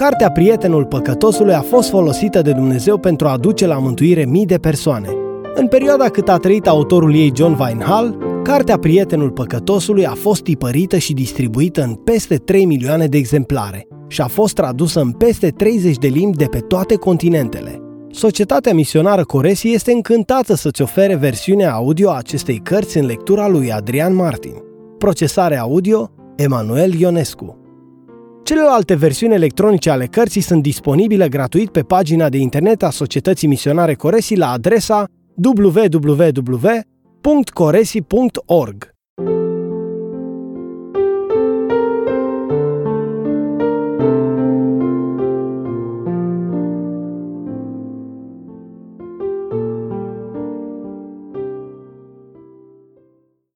Cartea Prietenul Păcătosului a fost folosită de Dumnezeu pentru a aduce la mântuire mii de persoane. În perioada cât a trăit autorul ei John Vinehall, Cartea Prietenul Păcătosului a fost tipărită și distribuită în peste 3 milioane de exemplare și a fost tradusă în peste 30 de limbi de pe toate continentele. Societatea Misionară Coresi este încântată să-ți ofere versiunea audio a acestei cărți în lectura lui Adrian Martin. Procesare audio, Emanuel Ionescu. Celelalte versiuni electronice ale cărții sunt disponibile gratuit pe pagina de internet a Societății Misionare Coresi la adresa www.coresi.org.